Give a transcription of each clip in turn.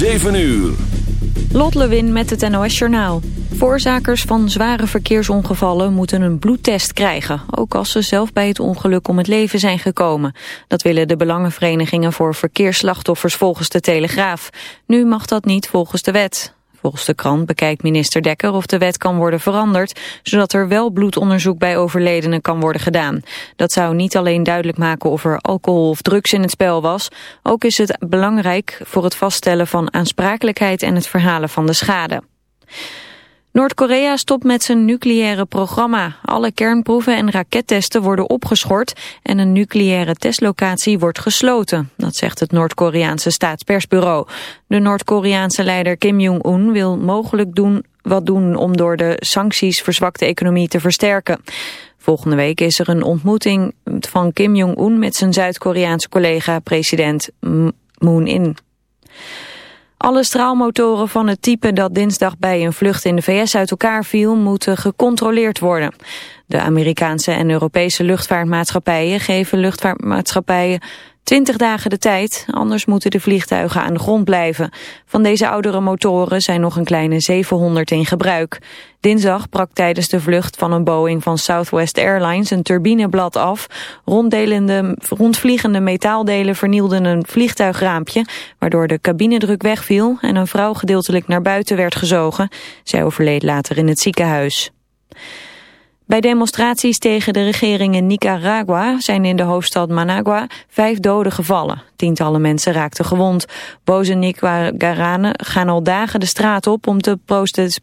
7 uur. Lot Lewin met het NOS Journaal. Voorzakers van zware verkeersongevallen moeten een bloedtest krijgen... ook als ze zelf bij het ongeluk om het leven zijn gekomen. Dat willen de belangenverenigingen voor verkeersslachtoffers volgens de Telegraaf. Nu mag dat niet volgens de wet. Volgens de krant bekijkt minister Dekker of de wet kan worden veranderd, zodat er wel bloedonderzoek bij overledenen kan worden gedaan. Dat zou niet alleen duidelijk maken of er alcohol of drugs in het spel was, ook is het belangrijk voor het vaststellen van aansprakelijkheid en het verhalen van de schade. Noord-Korea stopt met zijn nucleaire programma. Alle kernproeven en rakettesten worden opgeschort en een nucleaire testlocatie wordt gesloten. Dat zegt het Noord-Koreaanse staatspersbureau. De Noord-Koreaanse leider Kim Jong-un wil mogelijk doen wat doen om door de sancties verzwakte economie te versterken. Volgende week is er een ontmoeting van Kim Jong-un met zijn Zuid-Koreaanse collega president Moon In. Alle straalmotoren van het type dat dinsdag bij een vlucht in de VS uit elkaar viel, moeten gecontroleerd worden. De Amerikaanse en Europese luchtvaartmaatschappijen geven luchtvaartmaatschappijen 20 dagen de tijd, anders moeten de vliegtuigen aan de grond blijven. Van deze oudere motoren zijn nog een kleine 700 in gebruik. Dinsdag brak tijdens de vlucht van een Boeing van Southwest Airlines een turbineblad af. rondvliegende metaaldelen vernielden een vliegtuigraampje, waardoor de cabinedruk wegviel en een vrouw gedeeltelijk naar buiten werd gezogen. Zij overleed later in het ziekenhuis. Bij demonstraties tegen de regering in Nicaragua zijn in de hoofdstad Managua vijf doden gevallen. Tientallen mensen raakten gewond. Boze Nicaraguanen gaan al dagen de straat op om te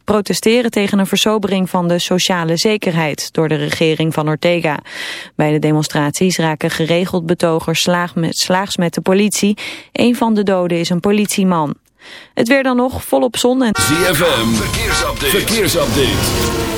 protesteren tegen een versobering van de sociale zekerheid door de regering van Ortega. Bij de demonstraties raken geregeld betogers met, slaags met de politie. Een van de doden is een politieman. Het weer dan nog volop zon en... ZFM, verkeersupdate. verkeersupdate.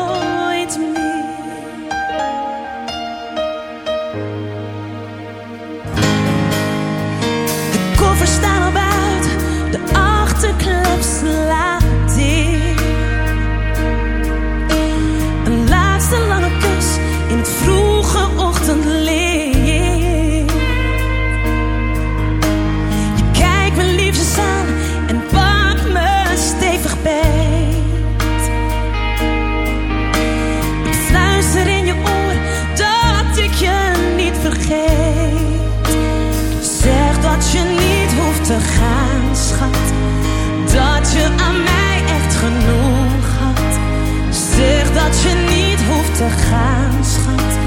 We gaan, schat.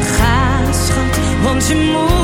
Ga, schat, want je moet.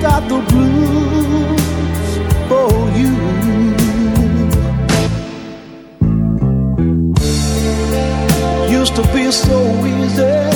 got the blues for you. Used to be so easy.